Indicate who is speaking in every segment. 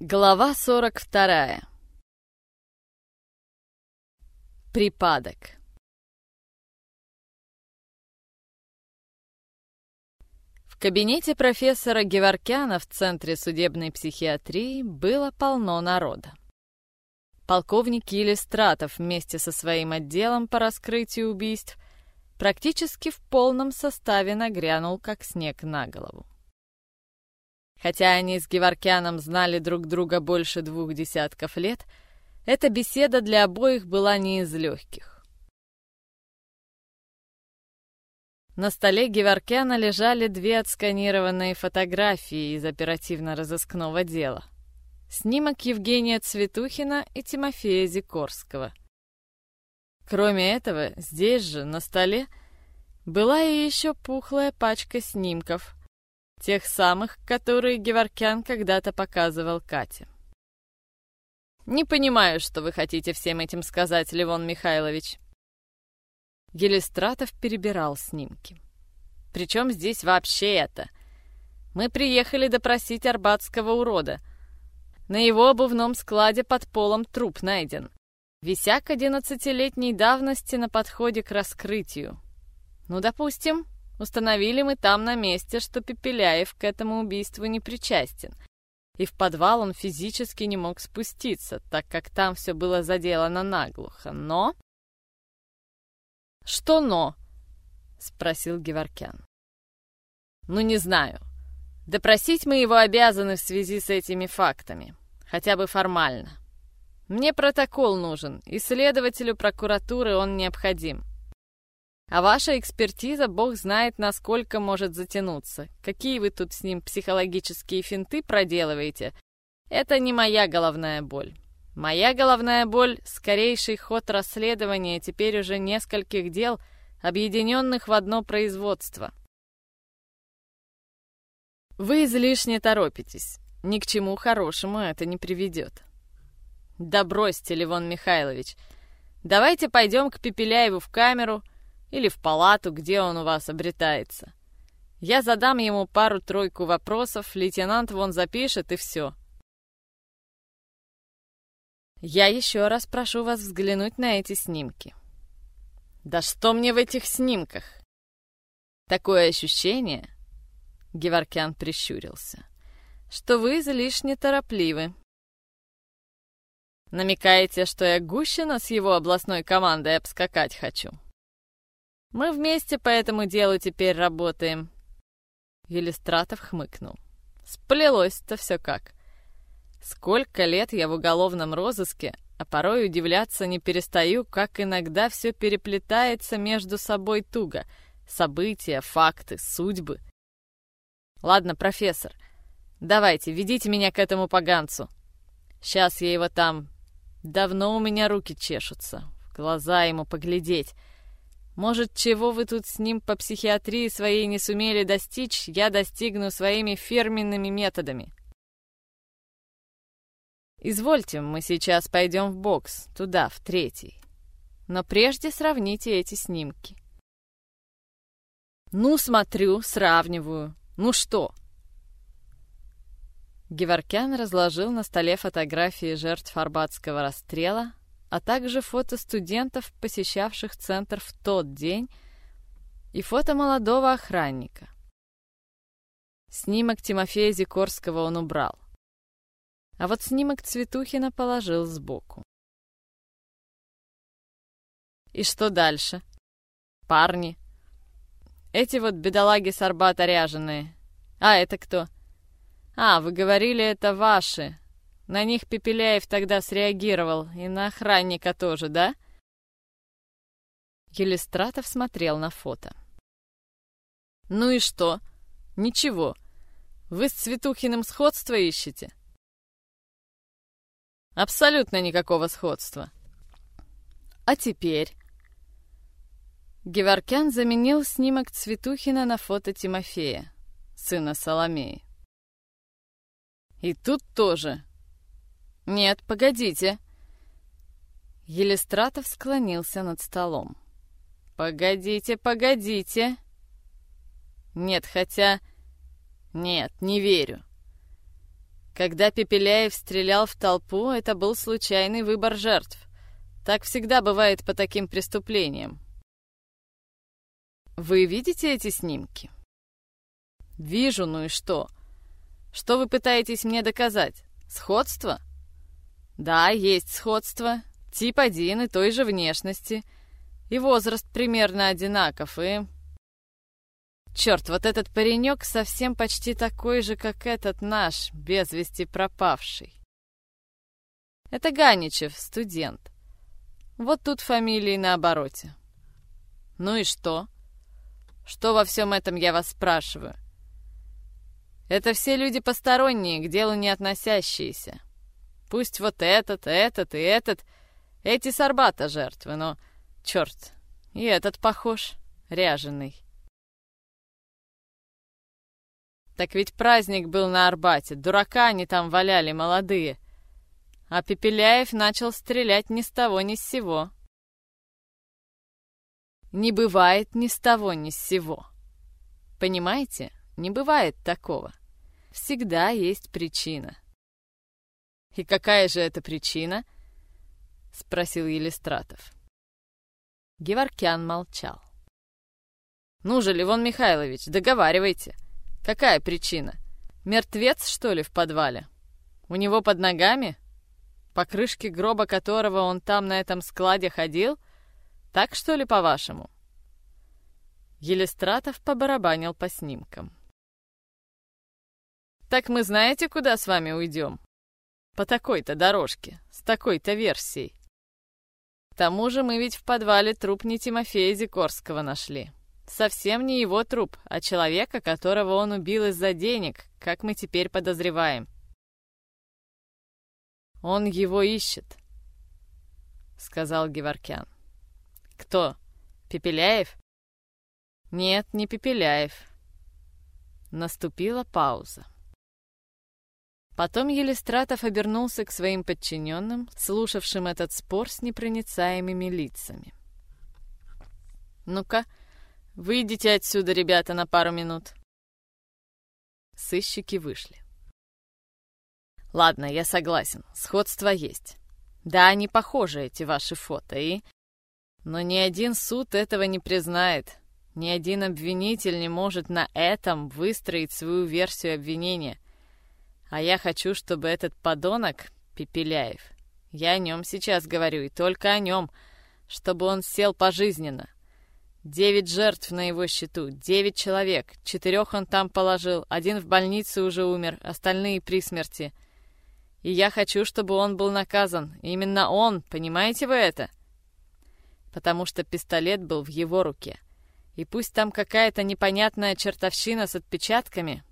Speaker 1: Глава 42. Припадок. В кабинете профессора Геворкяна в Центре судебной психиатрии было полно народа. Полковник Елистратов вместе со своим отделом по раскрытию убийств практически в полном составе нагрянул, как снег на голову. Хотя они с Геворкяном знали друг друга больше двух десятков лет, эта беседа для обоих была не из легких. На столе Геворкяна лежали две отсканированные фотографии из оперативно-розыскного дела. Снимок Евгения Цветухина и Тимофея Зикорского. Кроме этого, здесь же, на столе, была и еще пухлая пачка снимков — Тех самых, которые Геворкян когда-то показывал Кате. «Не понимаю, что вы хотите всем этим сказать, Левон Михайлович». Елистратов перебирал снимки. «Причем здесь вообще это? Мы приехали допросить арбатского урода. На его обувном складе под полом труп найден. Висяк одиннадцатилетней давности на подходе к раскрытию. Ну, допустим, Установили мы там на месте, что Пепеляев к этому убийству не причастен. И в подвал он физически не мог спуститься, так как там все было заделано наглухо. Но... «Что но?» — спросил Геворкян. «Ну, не знаю. Допросить мы его обязаны в связи с этими фактами. Хотя бы формально. Мне протокол нужен, и следователю прокуратуры он необходим. А ваша экспертиза, бог знает, насколько может затянуться. Какие вы тут с ним психологические финты проделываете? Это не моя головная боль. Моя головная боль — скорейший ход расследования теперь уже нескольких дел, объединенных в одно производство. Вы излишне торопитесь. Ни к чему хорошему это не приведет. Да бросьте, Левон Михайлович. Давайте пойдем к Пепеляеву в камеру — или в палату, где он у вас обретается. Я задам ему пару-тройку вопросов, лейтенант вон запишет, и все. Я еще раз прошу вас взглянуть на эти снимки. Да что мне в этих снимках? Такое ощущение, Геворкян прищурился, что вы излишне торопливы. Намекаете, что я Гущина с его областной командой обскакать хочу? Мы вместе по этому делу теперь работаем. Елистратов хмыкнул. Сплелось-то все как. Сколько лет я в уголовном розыске, а порой удивляться не перестаю, как иногда все переплетается между собой туго. События, факты, судьбы. Ладно, профессор, давайте, ведите меня к этому поганцу. Сейчас я его там... Давно у меня руки чешутся. В глаза ему поглядеть. Может, чего вы тут с ним по психиатрии своей не сумели достичь, я достигну своими фирменными методами. Извольте, мы сейчас пойдем в бокс, туда, в третий. Но прежде сравните эти снимки. Ну, смотрю, сравниваю. Ну что? Геворкян разложил на столе фотографии жертв Арбатского расстрела, а также фото студентов, посещавших центр в тот день, и фото молодого охранника. Снимок Тимофея Зикорского он убрал. А вот снимок Цветухина положил сбоку. И что дальше? Парни. Эти вот бедолаги с Арбата ряженые. А это кто? А, вы говорили, это ваши. На них Пепеляев тогда среагировал, и на охранника тоже, да? Елистратов смотрел на фото. «Ну и что? Ничего. Вы с Цветухиным сходство ищете?» «Абсолютно никакого сходства». «А теперь?» Геворкян заменил снимок Цветухина на фото Тимофея, сына Соломеи. «И тут тоже «Нет, погодите». Елистратов склонился над столом. «Погодите, погодите». «Нет, хотя...» «Нет, не верю». Когда Пепеляев стрелял в толпу, это был случайный выбор жертв. Так всегда бывает по таким преступлениям. Вы видите эти снимки? Вижу, ну и что? Что вы пытаетесь мне доказать? Сходство? Да, есть сходство. Тип один и той же внешности. И возраст примерно одинаков, и... Черт, вот этот паренек совсем почти такой же, как этот наш, без вести пропавший. Это Ганичев, студент. Вот тут фамилии на обороте. Ну и что? Что во всем этом я вас спрашиваю? Это все люди посторонние, к делу не относящиеся. Пусть вот этот, этот и этот, эти с Арбата жертвы, но, черт, и этот похож, ряженый. Так ведь праздник был на Арбате, дурака они там валяли, молодые. А Пепеляев начал стрелять ни с того ни с сего. Не бывает ни с того ни с сего. Понимаете? Не бывает такого. Всегда есть причина. «И какая же это причина?» — спросил Елистратов. Геворкян молчал. «Ну же, Левон Михайлович, договаривайте. Какая причина? Мертвец, что ли, в подвале? У него под ногами? По крышке гроба которого он там на этом складе ходил? Так, что ли, по-вашему?» Елистратов побарабанил по снимкам. Так мы знаете, куда с вами уйдем? По такой-то дорожке, с такой-то версией. К тому же мы ведь в подвале труп не Тимофея Зикорского нашли. Совсем не его труп, а человека, которого он убил из-за денег, как мы теперь подозреваем. Он его ищет, сказал Геворкян. Кто? Пепеляев? Нет, не Пепеляев. Наступила пауза. Потом Елистратов обернулся к своим подчиненным, слушавшим этот спор с непроницаемыми лицами. «Ну-ка, выйдите отсюда, ребята, на пару минут». Сыщики вышли. «Ладно, я согласен, сходство есть. Да, они похожи, эти ваши фото, и... Но ни один суд этого не признает. Ни один обвинитель не может на этом выстроить свою версию обвинения». А я хочу, чтобы этот подонок, Пепеляев, я о нем сейчас говорю, и только о нем, чтобы он сел пожизненно. Девять жертв на его счету, девять человек, четырех он там положил, один в больнице уже умер, остальные при смерти. И я хочу, чтобы он был наказан. Именно он, понимаете вы это? Потому что пистолет был в его руке. И пусть там какая-то непонятная чертовщина с отпечатками,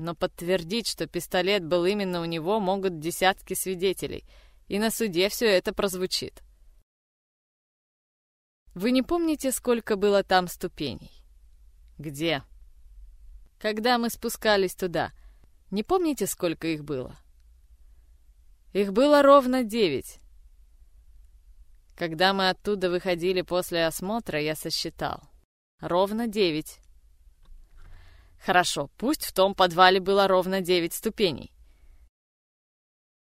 Speaker 1: но подтвердить, что пистолет был именно у него, могут десятки свидетелей, и на суде все это прозвучит. Вы не помните, сколько было там ступеней? Где? Когда мы спускались туда, не помните, сколько их было? Их было ровно девять. Когда мы оттуда выходили после осмотра, я сосчитал. Ровно девять. Хорошо, пусть в том подвале было ровно девять ступеней.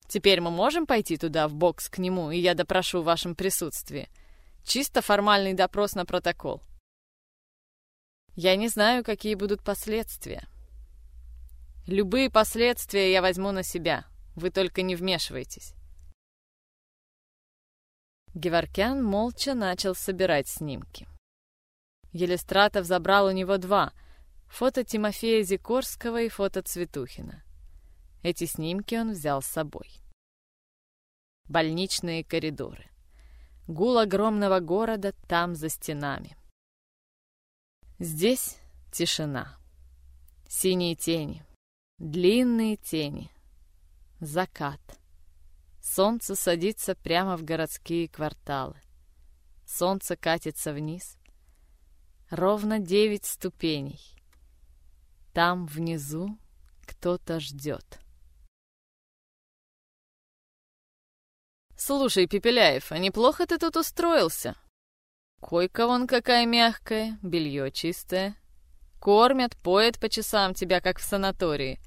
Speaker 1: Теперь мы можем пойти туда, в бокс к нему, и я допрошу в вашем присутствии. Чисто формальный допрос на протокол. Я не знаю, какие будут последствия. Любые последствия я возьму на себя. Вы только не вмешивайтесь. Геворкян молча начал собирать снимки. Елистратов забрал у него два — фото Тимофея Зикорского и фото Цветухина. Эти снимки он взял с собой. Больничные коридоры. Гул огромного города там за стенами. Здесь тишина. Синие тени. Длинные тени. Закат. Солнце садится прямо в городские кварталы. Солнце катится вниз. Ровно девять ступеней. Там внизу кто-то ждет. «Слушай, Пепеляев, а неплохо ты тут устроился? Койка вон какая мягкая, белье чистое. Кормят, поят по часам тебя, как в санатории.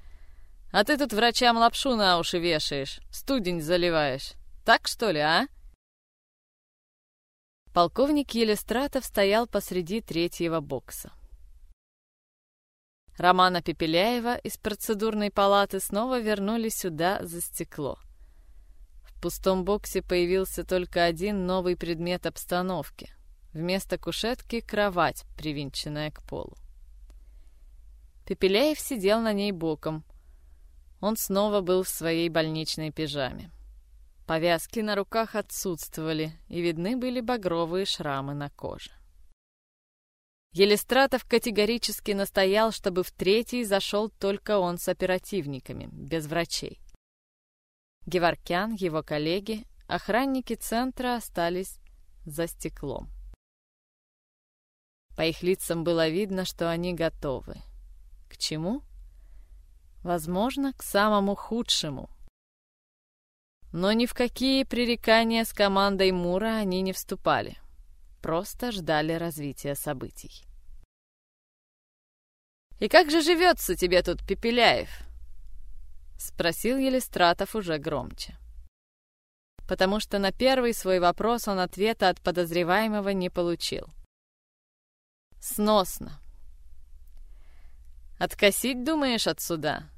Speaker 1: А ты тут врачам лапшу на уши вешаешь, студень заливаешь. Так, что ли, а?» Полковник Елистратов стоял посреди третьего бокса. Романа Пепеляева из процедурной палаты снова вернули сюда за стекло. В пустом боксе появился только один новый предмет обстановки. Вместо кушетки — кровать, привинченная к полу. Пепеляев сидел на ней боком. Он снова был в своей больничной пижаме. Повязки на руках отсутствовали, и видны были багровые шрамы на коже. Елистратов категорически настоял, чтобы в третий зашел только он с оперативниками, без врачей. Геворкян, его коллеги, охранники центра остались за стеклом. По их лицам было видно, что они готовы. К чему? Возможно, к самому худшему. Но ни в какие пререкания с командой Мура они не вступали. Просто ждали развития событий. «И как же живется тебе тут, Пепеляев?» — спросил Елистратов уже громче. Потому что на первый свой вопрос он ответа от подозреваемого не получил. «Сносно», Откосить, думаешь, отсюда?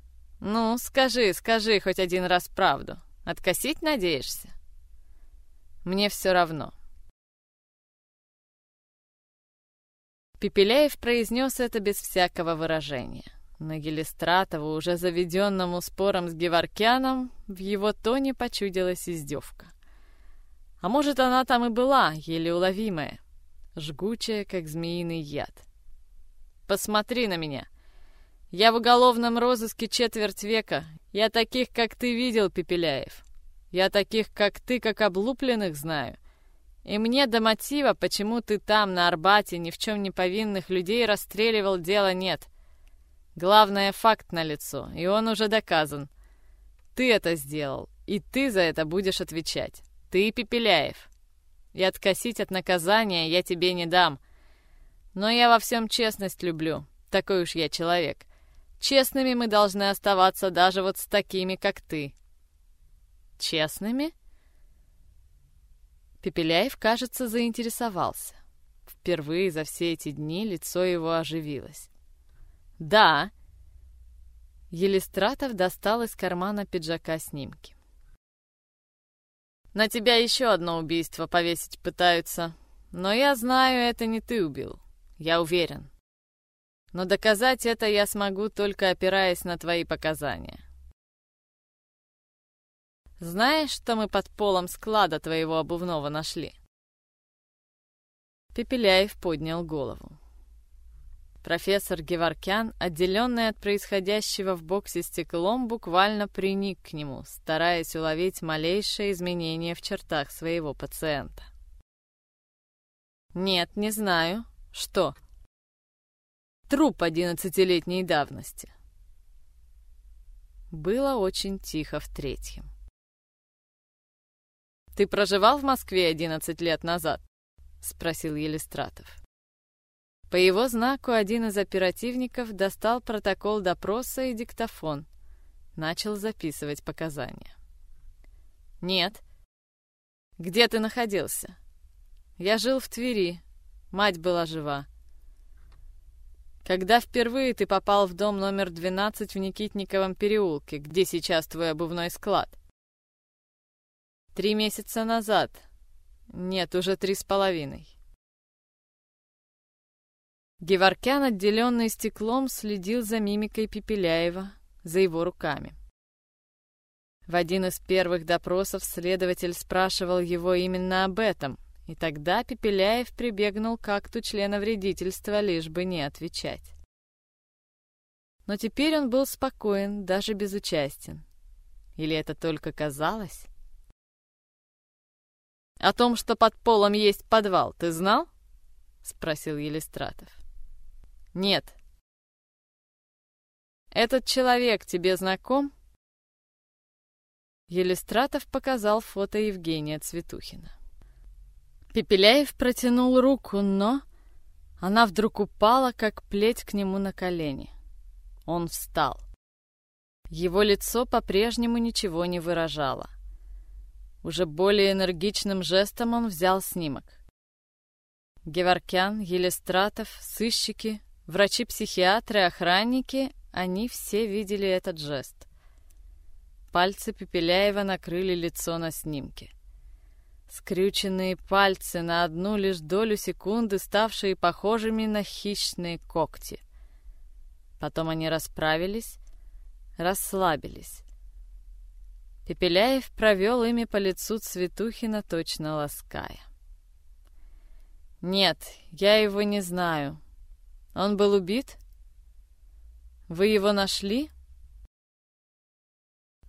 Speaker 1: Ну, скажи, скажи хоть один раз правду. Откосить надеешься? Мне все равно. Пепеляев произнес это без всякого выражения. Но Гелистратову, уже заведенному спором с Геворкяном, в его тоне почудилась издевка. А может, она там и была, еле уловимая, жгучая, как змеиный яд. «Посмотри на меня!» Я в уголовном розыске четверть века. Я таких, как ты, видел, Пепеляев. Я таких, как ты, как облупленных знаю. И мне до мотива, почему ты там, на Арбате, ни в чем не повинных людей расстреливал, дела нет. Главное, факт налицо, и он уже доказан. Ты это сделал, и ты за это будешь отвечать. Ты, Пепеляев. И откосить от наказания я тебе не дам. Но я во всем честность люблю. Такой уж я человек. Честными мы должны оставаться даже вот с такими, как ты. Честными? Пепеляев, кажется, заинтересовался. Впервые за все эти дни лицо его оживилось. «Да!» Елистратов достал из кармана пиджака снимки. «На тебя еще одно убийство повесить пытаются, но я знаю, это не ты убил. Я уверен. Но доказать это я смогу, только опираясь на твои показания. Знаешь, что мы под полом склада твоего обувного нашли?» Пепеляев поднял голову. Профессор Геворкян, отделенный от происходящего в боксе стеклом, буквально приник к нему, стараясь уловить малейшее изменение в чертах своего пациента. «Нет, не знаю. Что?» Труп одиннадцатилетней давности. Было очень тихо в третьем. «Ты проживал в Москве одиннадцать лет назад?» — спросил Елистратов. По его знаку один из оперативников достал протокол допроса и диктофон. Начал записывать показания. «Нет». «Где ты находился?» «Я жил в Твери. Мать была жива. Когда впервые ты попал в дом номер 12 в Никитниковом переулке, где сейчас твой обувной склад? Три месяца назад. Нет, уже три с половиной. Геворкян, отделенный стеклом, следил за мимикой Пепеляева, за его руками. В один из первых допросов следователь спрашивал его именно об этом — и тогда Пепеляев прибегнул к акту члена вредительства, лишь бы не отвечать. Но теперь он был спокоен, даже безучастен. Или это только казалось? «О том, что под полом есть подвал, ты знал?» — спросил Елистратов. «Нет». «Этот человек тебе знаком?» Елистратов показал фото Евгения Цветухина. Пепеляев протянул руку, но она вдруг упала, как плеть к нему на колени. Он встал. Его лицо по-прежнему ничего не выражало. Уже более энергичным жестом он взял снимок. Геворкян, Елистратов, сыщики, врачи-психиатры, охранники — они все видели этот жест. Пальцы Пепеляева накрыли лицо на снимке. Скрюченные пальцы на одну лишь долю секунды, ставшие похожими на хищные когти. Потом они расправились, расслабились. Пепеляев провел ими по лицу Цветухина, точно лаская. «Нет, я его не знаю. Он был убит? Вы его нашли?»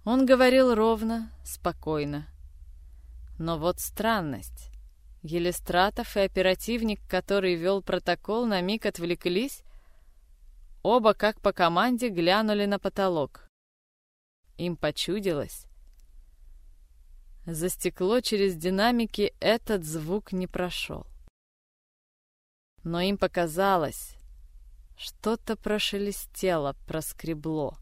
Speaker 1: Он говорил ровно, спокойно. Но вот странность. Елистратов и оперативник, который вел протокол, на миг отвлеклись. Оба, как по команде, глянули на потолок. Им почудилось. За стекло через динамики этот звук не прошел. Но им показалось, что-то прошелестело, проскребло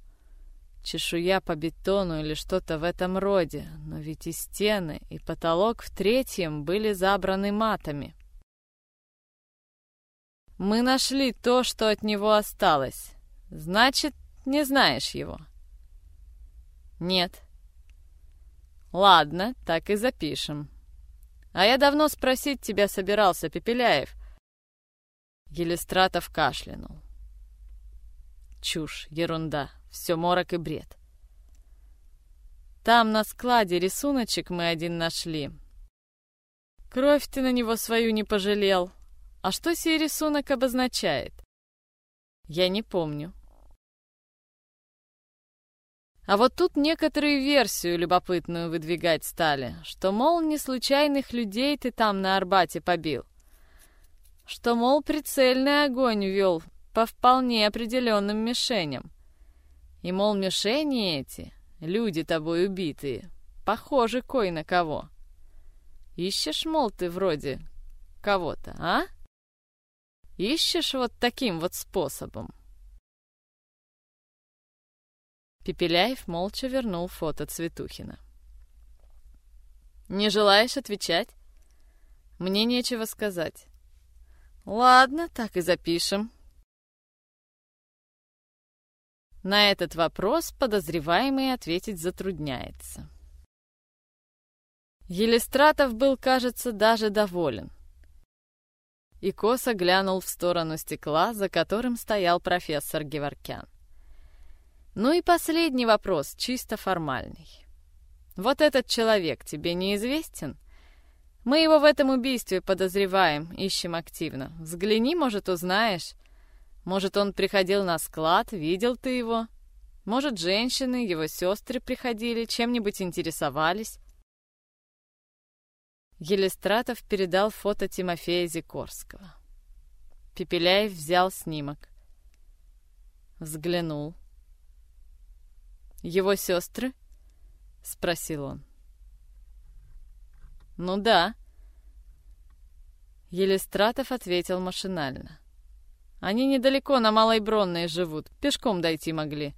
Speaker 1: чешуя по бетону или что-то в этом роде, но ведь и стены, и потолок в третьем были забраны матами. Мы нашли то, что от него осталось. Значит, не знаешь его? Нет. Ладно, так и запишем. А я давно спросить тебя собирался, Пепеляев. Елистратов кашлянул. Чушь, ерунда. Все морок и бред. Там на складе рисуночек мы один нашли. Кровь ты на него свою не пожалел. А что сей рисунок обозначает? Я не помню. А вот тут некоторые версию любопытную выдвигать стали, что, мол, не случайных людей ты там на Арбате побил. Что, мол, прицельный огонь вел по вполне определенным мишеням. И, мол, мишени эти, люди тобой убитые, похожи кой на кого. Ищешь, мол, ты вроде кого-то, а? Ищешь вот таким вот способом. Пепеляев молча вернул фото Цветухина. «Не желаешь отвечать?» «Мне нечего сказать». «Ладно, так и запишем», На этот вопрос подозреваемый ответить затрудняется. Елистратов был, кажется, даже доволен. И косо глянул в сторону стекла, за которым стоял профессор Геворкян. Ну и последний вопрос, чисто формальный. Вот этот человек тебе неизвестен? Мы его в этом убийстве подозреваем, ищем активно. Взгляни, может, узнаешь. Может, он приходил на склад, видел ты его? Может, женщины, его сестры приходили, чем-нибудь интересовались? Елистратов передал фото Тимофея Зикорского. Пепеляев взял снимок. Взглянул. «Его сестры?» — спросил он. «Ну да». Елистратов ответил машинально. Они недалеко на Малой Бронной живут, пешком дойти могли.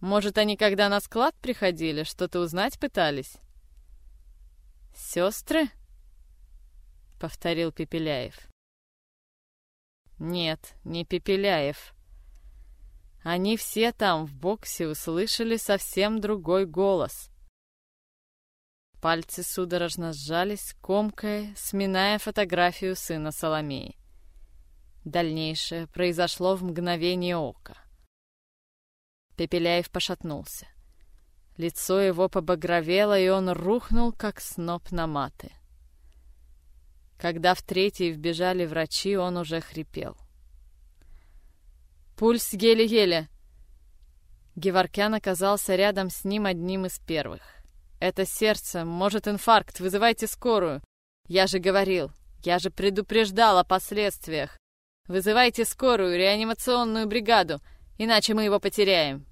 Speaker 1: Может, они когда на склад приходили, что-то узнать пытались?» «Сестры?» — повторил Пепеляев. «Нет, не Пепеляев. Они все там в боксе услышали совсем другой голос». Пальцы судорожно сжались, комкая, сминая фотографию сына Соломеи. Дальнейшее произошло в мгновение ока. Пепеляев пошатнулся. Лицо его побагровело, и он рухнул, как сноп на маты. Когда в третий вбежали врачи, он уже хрипел. «Пульс еле-еле!» Геворкян оказался рядом с ним одним из первых. «Это сердце, может инфаркт, вызывайте скорую!» «Я же говорил, я же предупреждал о последствиях!» Вызывайте скорую, реанимационную бригаду, иначе мы его потеряем.